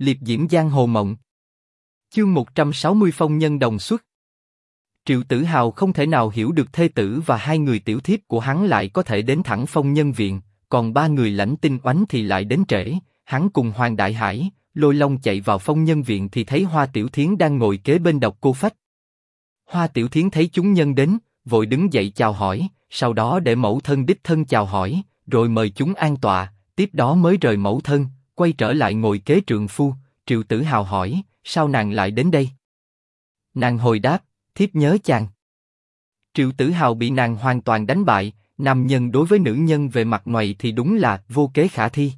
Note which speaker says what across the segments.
Speaker 1: liệp diễm giang hồ mộng. Chương 160 phong nhân đồng xuất. Triệu Tử Hào không thể nào hiểu được thê tử và hai người tiểu thiếp của hắn lại có thể đến thẳng phong nhân viện, còn ba người lãnh tinh oánh thì lại đến trễ. Hắn cùng Hoàng Đại Hải, Lôi Long chạy vào phong nhân viện thì thấy Hoa Tiểu Thiến đang ngồi kế bên độc cô phách. Hoa Tiểu Thiến thấy chúng nhân đến, vội đứng dậy chào hỏi, sau đó để mẫu thân đích thân chào hỏi, rồi mời chúng an tọa, tiếp đó mới rời mẫu thân, quay trở lại ngồi kế trượng phu. Triệu Tử Hào hỏi, sao nàng lại đến đây? Nàng hồi đáp, thiếp nhớ chàng. Triệu Tử Hào bị nàng hoàn toàn đánh bại, nam nhân đối với nữ nhân về mặt ngoài thì đúng là vô kế khả thi.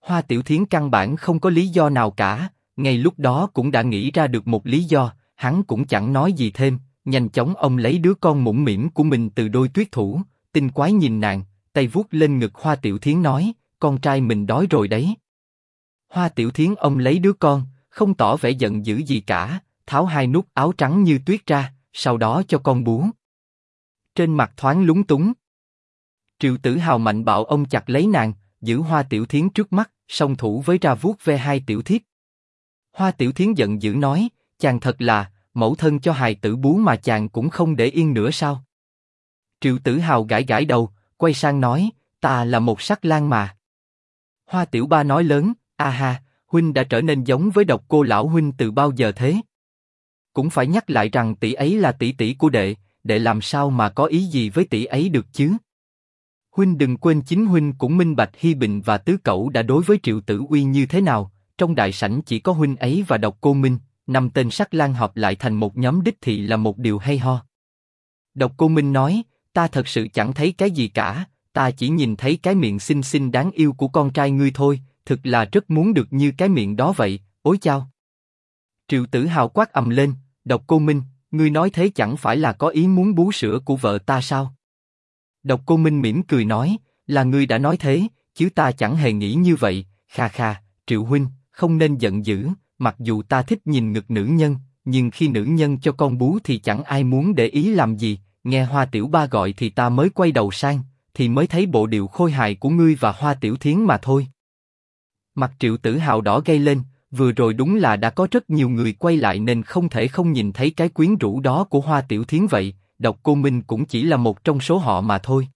Speaker 1: Hoa Tiểu Thiến căn bản không có lý do nào cả, ngay lúc đó cũng đã nghĩ ra được một lý do, hắn cũng chẳng nói gì thêm, nhanh chóng ông lấy đứa con mũm mỉm của mình từ đôi tuyết thủ, tinh quái nhìn nàng, tay vuốt lên ngực Hoa Tiểu Thiến nói, con trai mình đói rồi đấy. Hoa Tiểu Thiến ông lấy đứa con, không tỏ vẻ giận dữ gì cả, tháo hai nút áo trắng như tuyết ra, sau đó cho con bú. Trên mặt thoáng lúng túng. Triệu Tử Hào mạnh bạo ông chặt lấy nàng, giữ Hoa Tiểu Thiến trước mắt, song thủ với ra vuốt ve hai tiểu thiếp. Hoa Tiểu Thiến giận dữ nói, chàng thật là mẫu thân cho hài tử bú mà chàng cũng không để yên nữa sao? Triệu Tử Hào gãi gãi đầu, quay sang nói, ta là một sắc lang mà. Hoa Tiểu Ba nói lớn, a ha, huynh đã trở nên giống với độc cô lão huynh từ bao giờ thế? Cũng phải nhắc lại rằng tỷ ấy là tỷ tỷ của đệ, đệ làm sao mà có ý gì với tỷ ấy được chứ? Huynh đừng quên chính huynh cũng minh bạch Hi Bình và Tứ Cẩu đã đối với Triệu Tử Uy như thế nào. Trong đại sảnh chỉ có huynh ấy và độc cô Minh, năm tên sắc lang hợp lại thành một nhóm đích thị là một điều hay ho. Độc cô Minh nói, ta thật sự chẳng thấy cái gì cả, ta chỉ nhìn thấy cái miệng xinh xinh đáng yêu của con trai ngươi thôi, thực là rất muốn được như cái miệng đó vậy, ối chao. Triệu Tử Hào quát ầm lên, độc cô Minh, ngươi nói thế chẳng phải là có ý muốn bú sữa của vợ ta sao? Độc Cô Minh mỉm cười nói, là ngươi đã nói thế, chứ ta chẳng hề nghĩ như vậy. Kha kha, Triệu huynh, không nên giận dữ. Mặc dù ta thích nhìn ngực nữ nhân, nhưng khi nữ nhân cho con bú thì chẳng ai muốn để ý làm gì. Nghe Hoa Tiểu Ba gọi thì ta mới quay đầu sang, thì mới thấy bộ điệu khôi hài của ngươi và Hoa Tiểu Thiến mà thôi. Mặt Triệu Tử Hào đỏ gây lên, vừa rồi đúng là đã có rất nhiều người quay lại nên không thể không nhìn thấy cái quyến rũ đó của Hoa Tiểu Thiến vậy độc cô Minh cũng chỉ là một trong số họ mà thôi.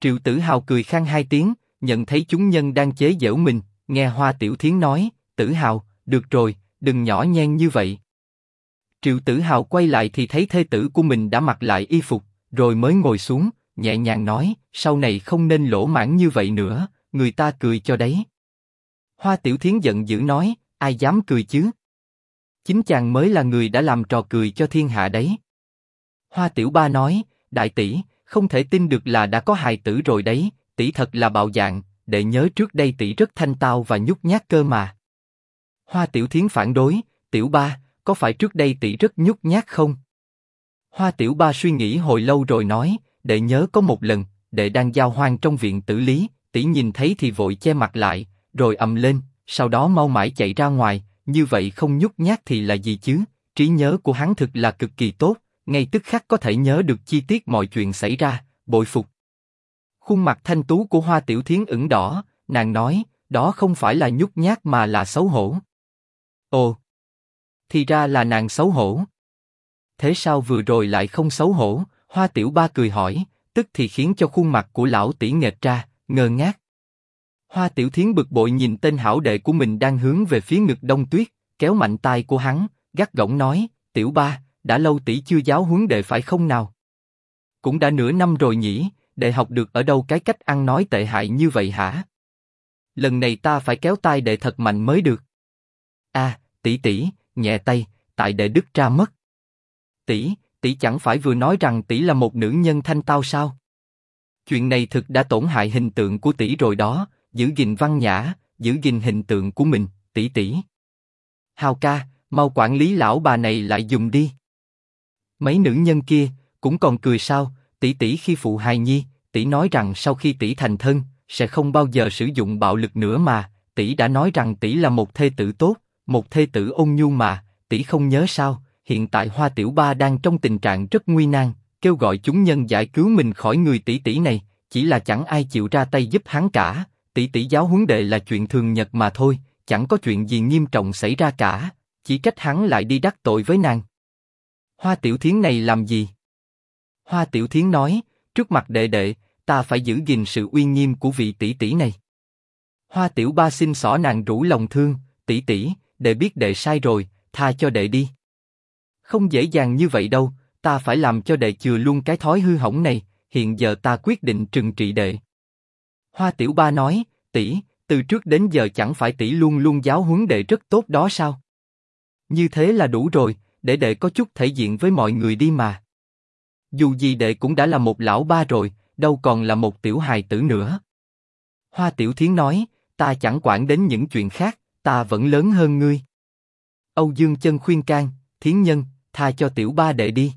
Speaker 1: Triệu Tử Hào cười khang hai tiếng, nhận thấy chúng nhân đang chế giễu mình, nghe Hoa Tiểu Thiến nói, Tử Hào, được rồi, đừng nhỏ nhen như vậy. Triệu Tử Hào quay lại thì thấy thê tử của mình đã mặc lại y phục, rồi mới ngồi xuống, nhẹ nhàng nói, sau này không nên lỗ mãn như vậy nữa, người ta cười cho đấy. Hoa Tiểu Thiến giận dữ nói, ai dám cười chứ? Chính chàng mới là người đã làm trò cười cho thiên hạ đấy. Hoa Tiểu Ba nói, đại tỷ, không thể tin được là đã có hài tử rồi đấy, tỷ thật là bạo dạn. để nhớ trước đây tỷ rất thanh tao và nhút nhát cơ mà. Hoa Tiểu Thiến phản đối, Tiểu Ba, có phải trước đây tỷ rất nhút nhát không? Hoa Tiểu Ba suy nghĩ hồi lâu rồi nói, để nhớ có một lần, đệ đang giao hoang trong viện tử lý, tỷ nhìn thấy thì vội che mặt lại, rồi ầm lên, sau đó mau mãi chạy ra ngoài, như vậy không nhút nhát thì là gì chứ? Trí nhớ của hắn thực là cực kỳ tốt, ngay tức khắc có thể nhớ được chi tiết mọi chuyện xảy ra, bội phục. Khuôn mặt thanh tú của Hoa Tiểu Thiến ửng đỏ, nàng nói, đó không phải là nhút nhát mà là xấu hổ. Ồ, thì ra là nàng xấu hổ. Thế sao vừa rồi lại không xấu hổ? Hoa Tiểu Ba cười hỏi, tức thì khiến cho khuôn mặt của lão tỷ nghệt ra, ngơ ngác. Hoa Tiểu Thiến bực bội nhìn tên hảo đệ của mình đang hướng về phía ngực Đông Tuyết, kéo mạnh tay của hắn, gắt gỏng nói, Tiểu Ba, đã lâu tỷ chưa giáo huấn đệ phải không nào? Cũng đã nửa năm rồi nhỉ, đệ học được ở đâu cái cách ăn nói tệ hại như vậy hả? Lần này ta phải kéo tay đệ thật mạnh mới được. A, tỷ tỷ, nhẹ tay, tại đệ đức ra mất. Tỷ, tỷ chẳng phải vừa nói rằng tỷ là một nữ nhân thanh tao sao? Chuyện này thực đã tổn hại hình tượng của tỷ rồi đó, giữ gìn văn nhã, giữ gìn hình tượng của mình, tỷ tỷ. Hào ca, mau quản lý lão bà này lại dùng đi. Mấy nữ nhân kia cũng còn cười sao? Tỷ tỷ khi phụ hài nhi, tỷ nói rằng sau khi tỷ thành thân sẽ không bao giờ sử dụng bạo lực nữa mà. Tỷ đã nói rằng tỷ là một thê tử tốt, một thê tử ôn nhu mà. Tỷ không nhớ sao? Hiện tại Hoa Tiểu Ba đang trong tình trạng rất nguy nan, kêu gọi chúng nhân giải cứu mình khỏi người tỷ tỷ này. Chỉ là chẳng ai chịu ra tay giúp hắn cả. Tỷ tỷ giáo huấn đệ là chuyện thường nhật mà thôi. chẳng có chuyện gì nghiêm trọng xảy ra cả, chỉ trách hắn lại đi đắc tội với nàng. Hoa Tiểu Thiến này làm gì? Hoa Tiểu Thiến nói, trước mặt đệ đệ, ta phải giữ gìn sự uy nghiêm của vị tỷ tỷ này. Hoa Tiểu Ba xin xỏ nàng rủ lòng thương, tỷ tỷ, đệ biết đệ sai rồi, tha cho đệ đi. Không dễ dàng như vậy đâu, ta phải làm cho đệ chừa luôn cái thói hư hỏng này. Hiện giờ ta quyết định trừng trị đệ. Hoa Tiểu Ba nói, tỷ, từ trước đến giờ chẳng phải tỷ luôn luôn giáo huấn đệ rất tốt đó sao? Như thế là đủ rồi, để đệ có chút thể diện với mọi người đi mà. Dù gì đệ cũng đã là một lão ba rồi, đâu còn là một tiểu hài tử nữa. Hoa Tiểu Thiến nói, ta chẳng quản đến những chuyện khác, ta vẫn lớn hơn ngươi. Âu Dương Chân khuyên can, Thiến Nhân, tha cho tiểu ba đệ đi.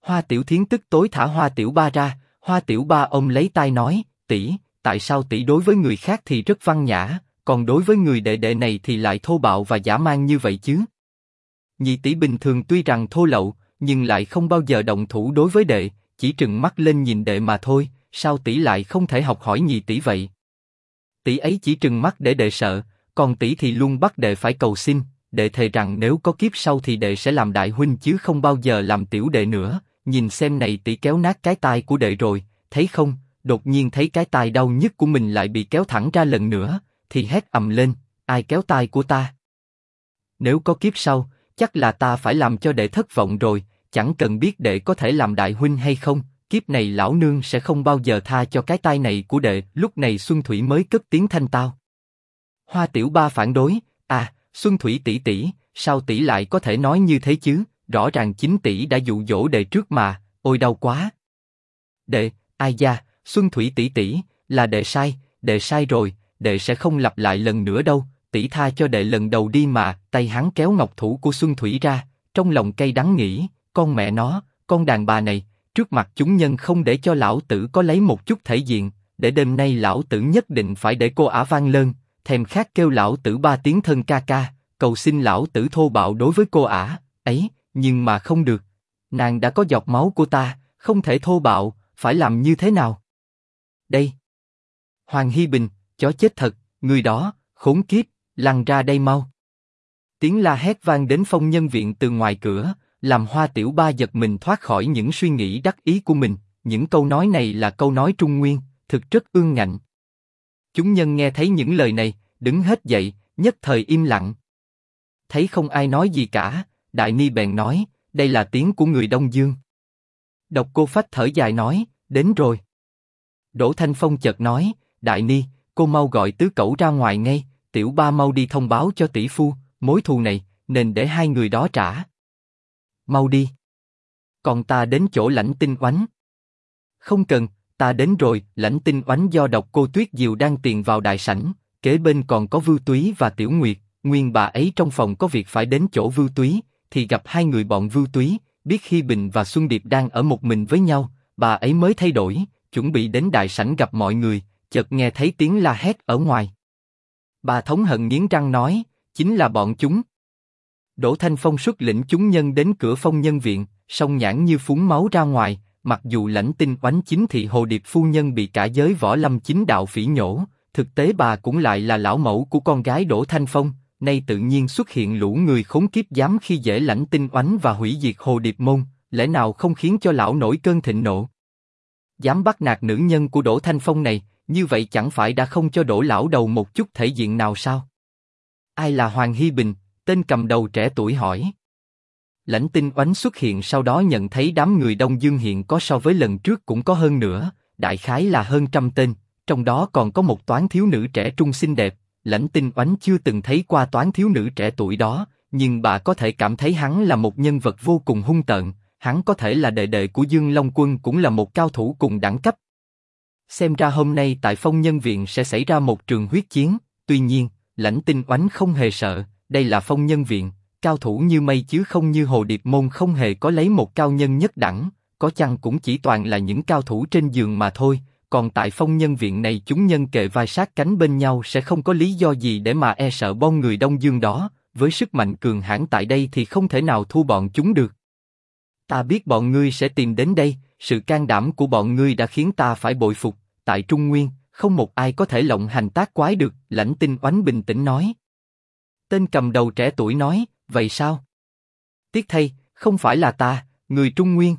Speaker 1: Hoa Tiểu Thiến tức tối thả Hoa Tiểu Ba ra, Hoa Tiểu Ba ôm lấy tay nói, tỷ, tại sao tỷ đối với người khác thì rất văn nhã, còn đối với người đệ đệ này thì lại thô bạo và giả man như vậy chứ? Nhị tỷ bình thường tuy rằng thô lậu, nhưng lại không bao giờ động thủ đối với đệ, chỉ trừng mắt lên nhìn đệ mà thôi. Sao tỷ lại không thể học hỏi nhị tỷ vậy? Tỷ ấy chỉ trừng mắt để đệ sợ, còn tỷ thì luôn bắt đệ phải cầu xin. Đệ thề rằng nếu có kiếp sau thì đệ sẽ làm đại huynh chứ không bao giờ làm tiểu đệ nữa. Nhìn xem này tỷ kéo nát cái tai của đệ rồi, thấy không? Đột nhiên thấy cái tai đau nhất của mình lại bị kéo thẳng ra lần nữa, thì hét ầm lên, ai kéo tai của ta? Nếu có kiếp sau, chắc là ta phải làm cho đệ thất vọng rồi, chẳng cần biết đệ có thể làm đại huynh hay không, kiếp này lão nương sẽ không bao giờ tha cho cái tai này của đệ. Lúc này Xuân Thủy mới cất tiếng thanh tao. Hoa Tiểu Ba phản đối, à, Xuân Thủy tỷ tỷ, sao tỷ lại có thể nói như thế chứ? Rõ ràng chính tỷ đã dụ dỗ đệ trước mà, ôi đau quá. Đệ, ai da, Xuân Thủy tỷ tỷ, là đệ sai, đệ sai rồi, đệ sẽ không lặp lại lần nữa đâu. Tỷ tha cho đệ lần đầu đi mà, tay hắn kéo ngọc thủ của Xuân Thủy ra, trong lòng cay đắng nghĩ, con mẹ nó, con đàn bà này, trước mặt chúng nhân không để cho lão tử có lấy một chút thể diện, để đêm nay lão tử nhất định phải để cô ả vang lên, thèm khát kêu lão tử ba tiếng thân ca ca, cầu xin lão tử thô bạo đối với cô ả, ấy, nhưng mà không được, nàng đã có giọt máu của ta, không thể thô bạo, phải làm như thế nào? Đây, Hoàng Hy Bình, chó chết thật, người đó, khốn kiếp, lăn ra đây mau. Tiếng la hét vang đến phong nhân viện từ ngoài cửa, làm Hoa Tiểu Ba giật mình thoát khỏi những suy nghĩ đắc ý của mình. Những câu nói này là câu nói trung nguyên, thực rất ương ngạnh. Chúng nhân nghe thấy những lời này, đứng hết dậy, nhất thời im lặng. Thấy không ai nói gì cả, Đại Ni bèn nói, đây là tiếng của người Đông Dương. Độc cô phách thở dài nói, đến rồi. Đỗ Thanh Phong chợt nói, Đại Ni, cô mau gọi tứ cẩu ra ngoài ngay, tiểu ba mau đi thông báo cho tỷ phu, mối thù này, nên để hai người đó trả mau đi. Còn ta đến chỗ lãnh tinh oánh. Không cần, ta đến rồi. Lãnh tinh oánh do độc cô tuyết diều đang tiền vào đại sảnh, kế bên còn có Vưu Túy và Tiểu Nguyệt. Nguyên bà ấy trong phòng có việc phải đến chỗ Vưu Túy, thì gặp hai người bọn Vưu Túy, biết khi Bình và Xuân Điệp đang ở một mình với nhau, bà ấy mới thay đổi, chuẩn bị đến đại sảnh gặp mọi người, chợt nghe thấy tiếng la hét ở ngoài. Bà thống hận nghiến răng nói, chính là bọn chúng. Đỗ Thanh Phong xuất lĩnh chúng nhân đến cửa phong nhân viện, song nhãn như phúng máu ra ngoài. Mặc dù lãnh tinh oánh chính thị hồ điệp phu nhân bị cả giới võ lâm chính đạo phỉ nhổ, thực tế bà cũng lại là lão mẫu của con gái Đỗ Thanh Phong. Nay tự nhiên xuất hiện lũ người khốn kiếp dám khi dễ lãnh tinh oánh và hủy diệt hồ điệp môn, lẽ nào không khiến cho lão nổi cơn thịnh nộ? Dám bắt nạt nữ nhân của Đỗ Thanh Phong này, như vậy chẳng phải đã không cho Đỗ lão đầu một chút thể diện nào sao? Ai là Hoàng Hy Bình, Tên cầm đầu trẻ tuổi hỏi. Lãnh tinh oánh xuất hiện sau đó nhận thấy đám người Đông Dương hiện có so với lần trước cũng có hơn nữa, đại khái là hơn trăm tên, trong đó còn có một toán thiếu nữ trẻ trung xinh đẹp. Lãnh tinh oánh chưa từng thấy qua toán thiếu nữ trẻ tuổi đó, nhưng bà có thể cảm thấy hắn là một nhân vật vô cùng hung tợn, hắn có thể là đệ đệ của Dương Long Quân cũng là một cao thủ cùng đẳng cấp. Xem ra hôm nay tại phong nhân viện sẽ xảy ra một trường huyết chiến, tuy nhiên, lãnh tinh oánh không hề sợ, đây là phong nhân viện, cao thủ như mây chứ không như hồ điệp môn không hề có lấy một cao nhân nhất đẳng, có chăng cũng chỉ toàn là những cao thủ trên giường mà thôi. Còn tại phong nhân viện này chúng nhân kề vai sát cánh bên nhau sẽ không có lý do gì để mà e sợ bon người đông dương đó. Với sức mạnh cường hãn tại đây thì không thể nào thu bọn chúng được. Ta biết bọn ngươi sẽ tìm đến đây, sự can đảm của bọn ngươi đã khiến ta phải bội phục. Tại Trung Nguyên, không một ai có thể lộng hành tác quái được. Lãnh Tinh Oánh bình tĩnh nói. Tên cầm đầu trẻ tuổi nói, vậy sao? Tiếc thay, không phải là ta, người Trung Nguyên.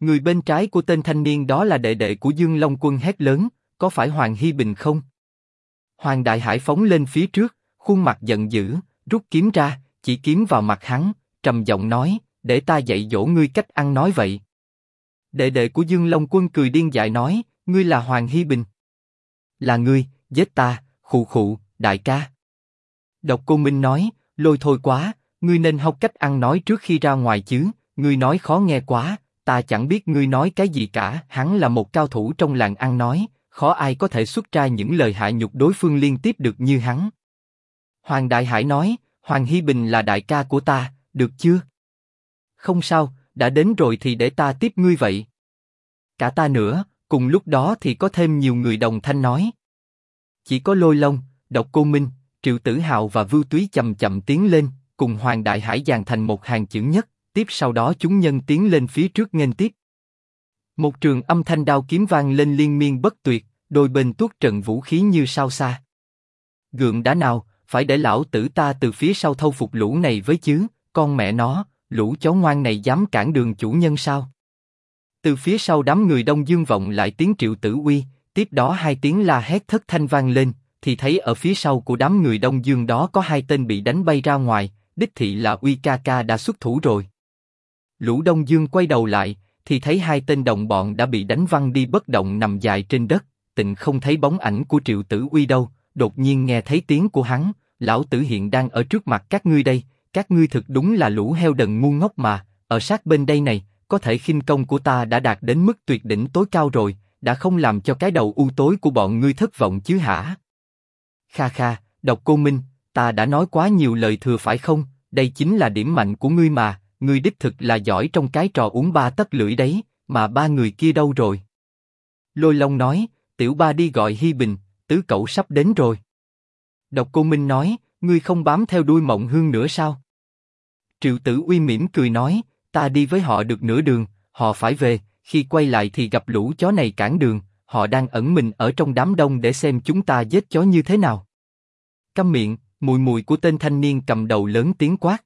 Speaker 1: Người bên trái của tên thanh niên đó là đệ đệ của Dương Long Quân hét lớn, có phải Hoàng Hy Bình không? Hoàng Đại Hải phóng lên phía trước, khuôn mặt giận dữ, rút kiếm ra, chỉ kiếm vào mặt hắn, trầm giọng nói, để ta dạy dỗ ngươi cách ăn nói vậy. Đệ đệ của Dương Long Quân cười điên dại nói, ngươi là Hoàng Hy Bình. Là ngươi, giết ta, khụ khụ, đại ca. Độc Cô Minh nói, lôi thôi quá, ngươi nên học cách ăn nói trước khi ra ngoài chứ, ngươi nói khó nghe quá, ta chẳng biết ngươi nói cái gì cả. Hắn là một cao thủ trong làng ăn nói, khó ai có thể xuất ra những lời hạ nhục đối phương liên tiếp được như hắn. Hoàng Đại Hải nói, Hoàng Hy Bình là đại ca của ta, được chưa? Không sao, đã đến rồi thì để ta tiếp ngươi vậy. Cả ta nữa, cùng lúc đó thì có thêm nhiều người đồng thanh nói. Chỉ có Lôi Long, Độc Cô Minh, Triệu Tử Hào và Vưu Túy chậm chậm tiến lên, cùng Hoàng Đại Hải dàn thành một hàng chữ nhất. Tiếp sau đó chúng nhân tiến lên phía trước nghênh tiếp. Một trường âm thanh đao kiếm vang lên liên miên bất tuyệt, đôi bên tuốt trận vũ khí như sao xa. Gượng đã nào, phải để lão tử ta từ phía sau thâu phục lũ này với chứ, con mẹ nó, lũ chó ngoan này dám cản đường chủ nhân sao? Từ phía sau đám người đông dương vọng lại tiếng triệu tử uy, tiếp đó hai tiếng la hét thất thanh vang lên, thì thấy ở phía sau của đám người đông dương đó có hai tên bị đánh bay ra ngoài, đích thị là uy ca ca đã xuất thủ rồi. Lũ đông dương quay đầu lại, thì thấy hai tên đồng bọn đã bị đánh văng đi bất động nằm dài trên đất, tịnh không thấy bóng ảnh của triệu tử uy đâu. Đột nhiên nghe thấy tiếng của hắn, lão tử hiện đang ở trước mặt các ngươi đây, các ngươi thực đúng là lũ heo đần ngu ngốc mà, ở sát bên đây này, có thể khinh công của ta đã đạt đến mức tuyệt đỉnh tối cao rồi, đã không làm cho cái đầu u tối của bọn ngươi thất vọng chứ hả? Kha kha, độc cô Minh, ta đã nói quá nhiều lời thừa phải không? Đây chính là điểm mạnh của ngươi mà, ngươi đích thực là giỏi trong cái trò uống ba tấc lưỡi đấy, mà ba người kia đâu rồi? Lôi Long nói, tiểu ba đi gọi Hi Bình, tứ cậu sắp đến rồi. Độc Cô Minh nói, ngươi không bám theo đuôi Mộng Hương nữa sao? Triệu Tử Uy mỉm cười nói, ta đi với họ được nửa đường, họ phải về, khi quay lại thì gặp lũ chó này cản đường, họ đang ẩn mình ở trong đám đông để xem chúng ta giết chó như thế nào. Câm miệng, mùi mùi của tên thanh niên cầm đầu lớn tiếng quát.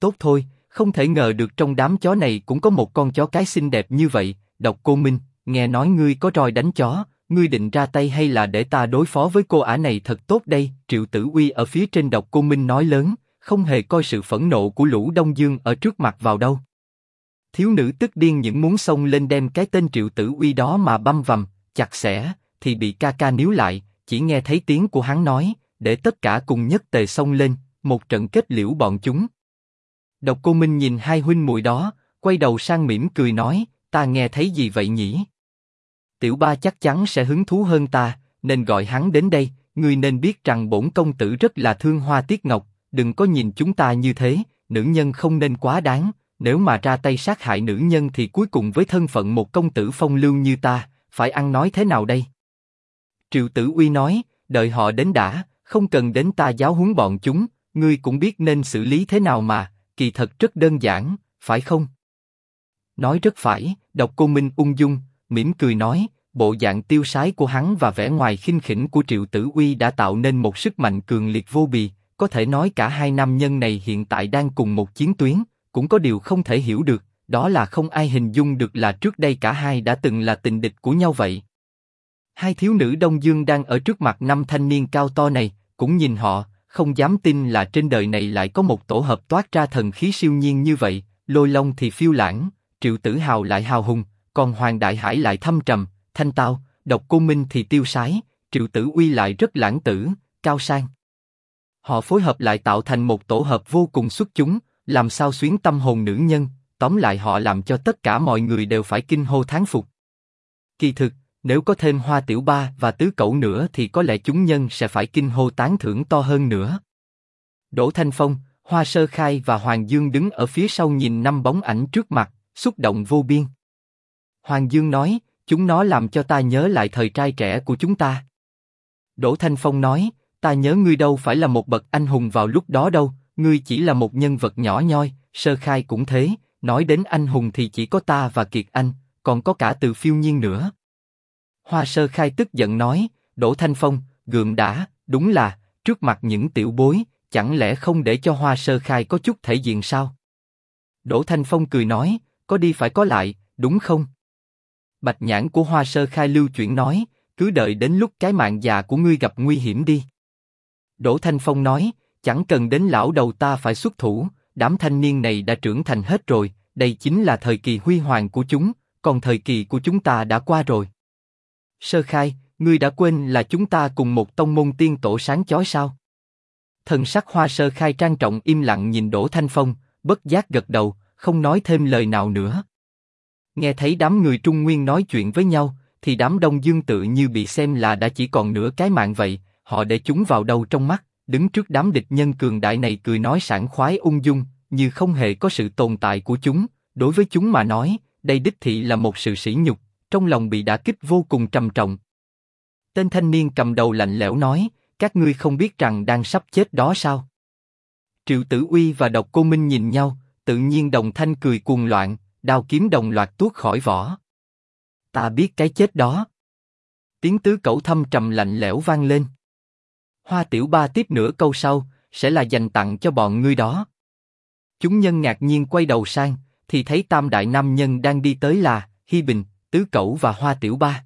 Speaker 1: Tốt thôi, không thể ngờ được trong đám chó này cũng có một con chó cái xinh đẹp như vậy. Độc Cô Minh, nghe nói ngươi có roi đánh chó, ngươi định ra tay hay là để ta đối phó với cô ả này thật tốt đây? Triệu Tử Uy ở phía trên Độc Cô Minh nói lớn, không hề coi sự phẫn nộ của lũ Đông Dương ở trước mặt vào đâu. Thiếu nữ tức điên những muốn xông lên đem cái tên Triệu Tử Uy đó mà băm vằm, chặt xẻ, thì bị ca ca níu lại, chỉ nghe thấy tiếng của hắn nói, để tất cả cùng nhất tề xông lên, một trận kết liễu bọn chúng. Độc Cô Minh nhìn hai huynh muội đó, quay đầu sang mỉm cười nói, ta nghe thấy gì vậy nhỉ? Tiểu Ba chắc chắn sẽ hứng thú hơn ta, nên gọi hắn đến đây. Ngươi nên biết rằng bổn công tử rất là thương Hoa Tiết Ngọc, đừng có nhìn chúng ta như thế, nữ nhân không nên quá đáng. Nếu mà ra tay sát hại nữ nhân thì cuối cùng với thân phận một công tử phong lưu như ta, phải ăn nói thế nào đây? Triệu Tử Uy nói, đợi họ đến đã, không cần đến ta giáo huấn bọn chúng, ngươi cũng biết nên xử lý thế nào mà, kỳ thật rất đơn giản, phải không? Nói rất phải, độc cô Minh ung dung, mỉm cười nói, bộ dạng tiêu sái của hắn và vẻ ngoài khinh khỉnh của Triệu Tử Uy đã tạo nên một sức mạnh cường liệt vô bì. Có thể nói cả hai nam nhân này hiện tại đang cùng một chiến tuyến, cũng có điều không thể hiểu được, đó là không ai hình dung được là trước đây cả hai đã từng là tình địch của nhau vậy. Hai thiếu nữ Đông Dương đang ở trước mặt năm thanh niên cao to này, cũng nhìn họ, không dám tin là trên đời này lại có một tổ hợp toát ra thần khí siêu nhiên như vậy. Lôi Long thì phiêu lãng, Triệu Tử Hào lại hào hùng, còn Hoàng Đại Hải lại thâm trầm, thanh tao, Độc Cô Minh thì tiêu sái, Triệu Tử Uy lại rất lãng tử, cao sang. Họ phối hợp lại tạo thành một tổ hợp vô cùng xuất chúng, làm sao xuyến tâm hồn nữ nhân, tóm lại họ làm cho tất cả mọi người đều phải kinh hô thán phục. Kỳ thực, nếu có thêm Hoa Tiểu Ba và Tứ Cẩu nữa thì có lẽ chúng nhân sẽ phải kinh hô tán thưởng to hơn nữa. Đỗ Thanh Phong, Hoa Sơ Khai và Hoàng Dương đứng ở phía sau nhìn năm bóng ảnh trước mặt, xúc động vô biên. Hoàng Dương nói, chúng nó làm cho ta nhớ lại thời trai trẻ của chúng ta. Đỗ Thanh Phong nói, ta nhớ ngươi đâu phải là một bậc anh hùng vào lúc đó đâu, ngươi chỉ là một nhân vật nhỏ nhoi, sơ khai cũng thế, nói đến anh hùng thì chỉ có ta và Kiệt Anh, còn có cả từ phiêu nhiên nữa. Hoa sơ khai tức giận nói, Đỗ Thanh Phong, gượng đã, đúng là, trước mặt những tiểu bối, chẳng lẽ không để cho Hoa Sơ Khai có chút thể diện sao? Đỗ Thanh Phong cười nói, có đi phải có lại, đúng không? Bạch nhãn của Hoa Sơ Khai lưu chuyển nói, cứ đợi đến lúc cái mạng già của ngươi gặp nguy hiểm đi. Đỗ Thanh Phong nói, chẳng cần đến lão đầu ta phải xuất thủ, đám thanh niên này đã trưởng thành hết rồi, đây chính là thời kỳ huy hoàng của chúng, còn thời kỳ của chúng ta đã qua rồi. Sơ Khai, ngươi đã quên là chúng ta cùng một tông môn tiên tổ sáng chói sao? Thần sắc Hoa Sơ Khai trang trọng im lặng nhìn Đỗ Thanh Phong, bất giác gật đầu, không nói thêm lời nào nữa. Nghe thấy đám người Trung Nguyên nói chuyện với nhau, thì đám Đông Dương tự như bị xem là đã chỉ còn nửa cái mạng vậy, họ để chúng vào đâu trong mắt, đứng trước đám địch nhân cường đại này cười nói sảng khoái ung dung, như không hề có sự tồn tại của chúng. Đối với chúng mà nói, đây đích thị là một sự sỉ nhục, trong lòng bị đả kích vô cùng trầm trọng. Tên thanh niên cầm đầu lạnh lẽo nói, các ngươi không biết rằng đang sắp chết đó sao? Triệu Tử Uy và Độc Cô Minh nhìn nhau, tự nhiên đồng thanh cười cuồng loạn, đao kiếm đồng loạt tuốt khỏi vỏ. Ta biết cái chết đó. Tiếng tứ cẩu thâm trầm lạnh lẽo vang lên. Hoa Tiểu Ba tiếp nửa câu sau, sẽ là dành tặng cho bọn ngươi đó. Chúng nhân ngạc nhiên quay đầu sang, thì thấy tam đại nam nhân đang đi tới là Hi Bình, Tứ Cẩu và Hoa Tiểu Ba.